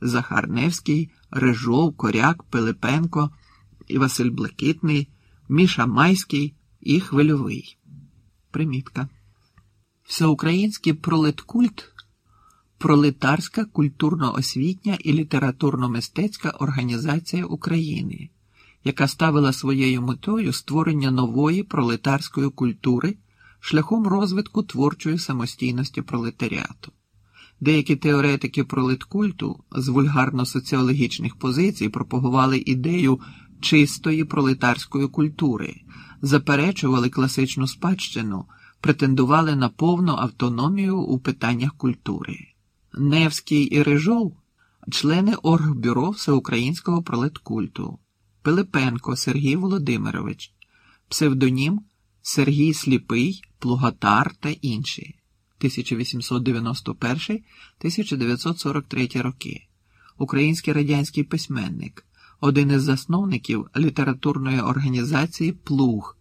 Захар Невський, Режов, Коряк, Пилипенко і Василь Блакитний, Міша Майський і Хвильовий. Примітка. Всеукраїнський пролеткульт пролетарська культурно-освітня і літературно-мистецька організація України, яка ставила своєю метою створення нової пролетарської культури шляхом розвитку творчої самостійності пролетаріату. Деякі теоретики пролеткульту з вульгарно-соціологічних позицій пропагували ідею чистої пролетарської культури, заперечували класичну спадщину, претендували на повну автономію у питаннях культури. Невський і Рижов члени Оргбюро Всеукраїнського пролеткульту, Пилипенко Сергій Володимирович, псевдонім Сергій Сліпий, Плугатар та інші 1891-1943 роки. Український радянський письменник, один із засновників літературної організації Плуг,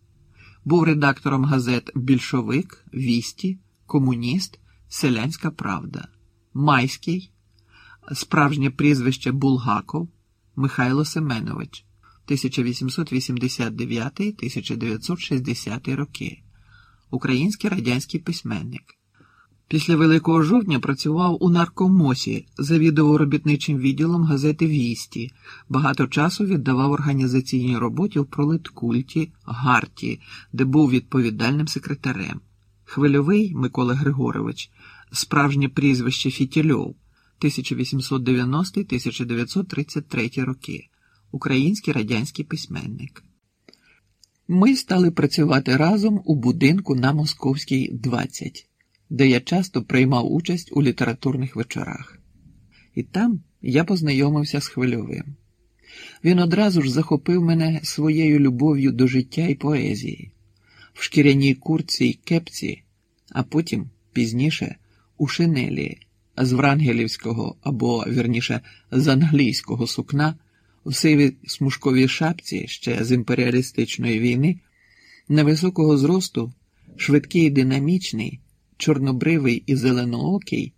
був редактором газет Більшовик, Вісті, Комуніст, Селянська Правда. Майський, справжнє прізвище Булгаков Михайло Семенович 1889-1960 роки, український радянський письменник. Після Великого жовтня працював у наркомосі, завідував робітничим відділом газети Вісті, багато часу віддавав організаційній роботі в пролеткульті Гарті, де був відповідальним секретарем. Хвильовий Микола Григорович справжнє прізвище Фітільов 1890-1933 роки, український радянський письменник. Ми стали працювати разом у будинку на Московській, 20, де я часто приймав участь у літературних вечорах. І там я познайомився з хвильовим. Він одразу ж захопив мене своєю любов'ю до життя і поезії, в шкіряній курці й кепці, а потім, пізніше, у шинелі з врангелівського або вірніше з англійського сукна в сивій смужковій шапці ще з імперіалістичної війни, невисокого зросту, швидкий, і динамічний, чорнобривий і зеленоокий,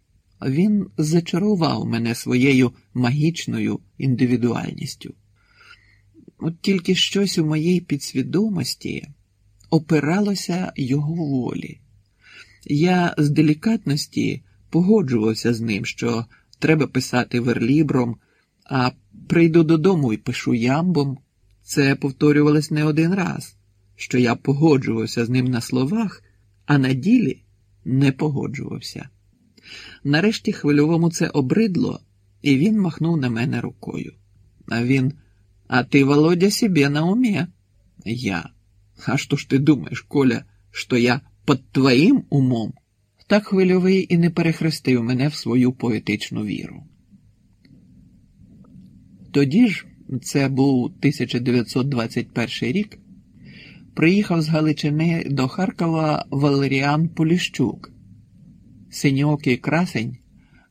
він зачарував мене своєю магічною індивідуальністю. От тільки щось у моїй підсвідомості опиралося його волі. Я з делікатності погоджувався з ним, що треба писати верлібром, а прийду додому і пишу ямбом. Це повторювалось не один раз, що я погоджувався з ним на словах, а на ділі не погоджувався. Нарешті хвильовому це обридло, і він махнув на мене рукою. А він, а ти, Володя, собі на умі? Я. А що ж ти думаєш, Коля, що я під твоїм умом, так хвильовий і не перехрестив мене в свою поетичну віру. Тоді ж, це був 1921 рік, приїхав з Галичини до Харкова Валеріан Поліщук, синьокий красень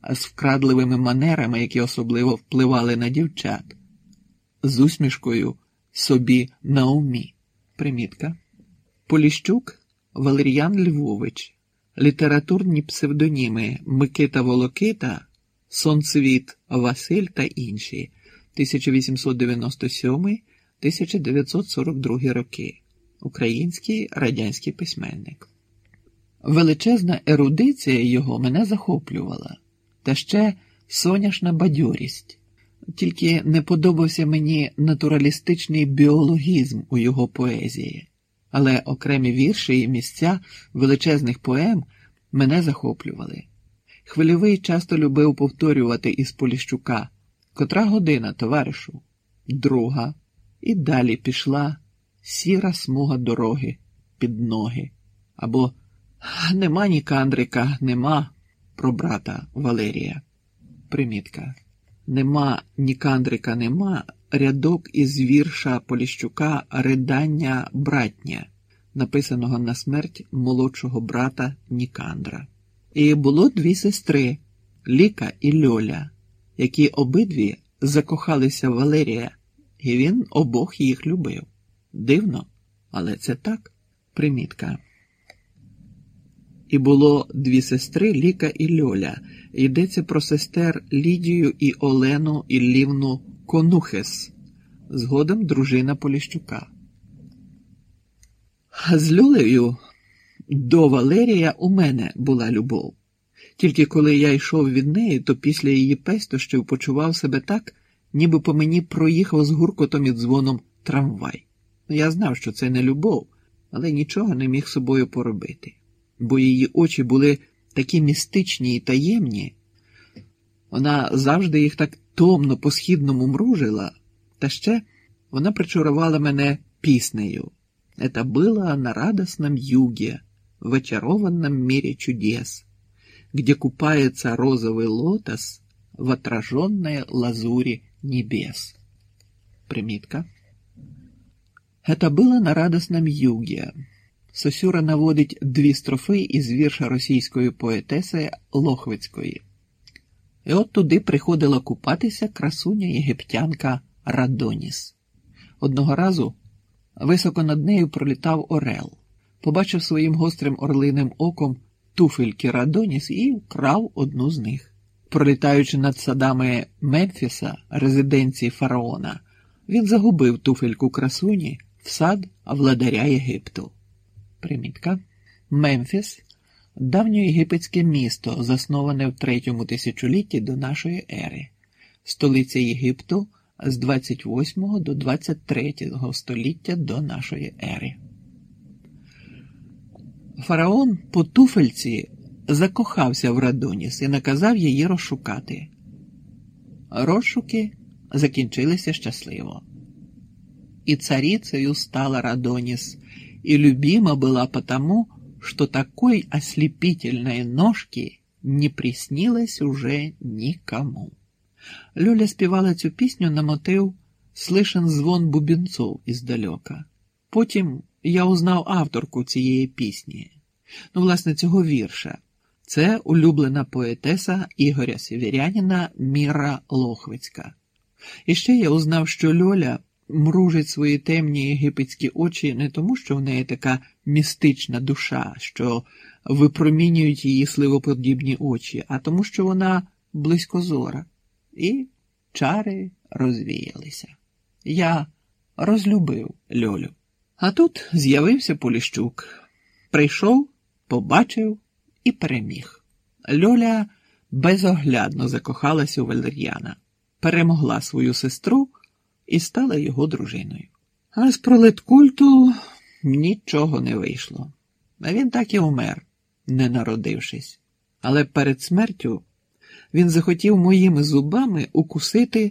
з вкрадливими манерами, які особливо впливали на дівчат, з усмішкою собі на умі. Примітка. Поліщук Валеріян Львович, літературні псевдоніми Микита Волокита, Сонцвіт Василь та інші 1897-1942 роки. Український радянський письменник. Величезна ерудиція його мене захоплювала, та ще соняшна бадьорість. Тільки не подобався мені натуралістичний біологізм у його поезії але окремі вірші і місця величезних поем мене захоплювали. Хвильовий часто любив повторювати із Поліщука котра година, товаришу, друга, і далі пішла сіра смуга дороги під ноги. Або нема ні кандрика, нема про брата Валерія. Примітка. Нема ні кандрика, нема рядок із вірша Поліщука Ридання братня, написаного на смерть молодшого брата Нікандра. І було дві сестри Ліка і Льоля, які обидві закохалися в Валерія, і він обох їх любив. Дивно, але це так примітка. І було дві сестри Ліка і Льоля. Йдеться про сестер Лідію і Олену Іллівну Конухес, згодом дружина Поліщука. А з Льолею до Валерія у мене була любов. Тільки коли я йшов від неї, то після її пестощів почував себе так, ніби по мені проїхав з гуркотом і дзвоном трамвай. Я знав, що це не любов, але нічого не міг собою поробити, бо її очі були такі містичні і таємні. Вона завжди їх так томно по східному мружила, та ще вона причарувала мене піснею. Это было на радостном юге, в очарованном мире чудес, где купается розовый лотос в отраженной лазури небес. Примітка. Это было на радостном юге. Сосюра наводить дві строфи із вірша російської поетеси Лохвицької. І от туди приходила купатися красуня єгиптянка Радоніс. Одного разу високо над нею пролітав Орел, побачив своїм гострим орлиним оком туфельки Радоніс і вкрав одну з них. Пролітаючи над садами Мемфіса, резиденції фараона, він загубив туфельку красуні в сад владаря Єгипту. Примітка. Мемфіс давньоєгипетське місто, засноване в третьому тисячолітті до нашої ери, столиця Єгипту з 28 до 23 століття до нашої ери. Фараон по туфельці закохався в Радоніс і наказав її розшукати. Розшуки закінчилися щасливо. И царицею стала Радонис, и любима была потому, что такой ослепительной ножки не приснилось уже никому. Лёля співала цю пісню на мотив «Слишен звон бубенцов іздалека. Потім я узнав авторку цієї пісні, ну, власне, цього вірша. Це улюблена поетеса Ігоря Сєвєряніна Міра Лохвицька. І ще я узнав, що Льоля мружить свої темні єгипетські очі не тому, що в неї така містична душа, що випромінюють її сливоподібні очі, а тому, що вона близькозора. І чари розвіялися. Я розлюбив Льолю. А тут з'явився Поліщук. Прийшов, побачив і переміг. Льоля безоглядно закохалася у Валер'яна, перемогла свою сестру і стала його дружиною. А з пролеткульту нічого не вийшло. Він так і умер, не народившись. Але перед смертю він захотів моїми зубами укусити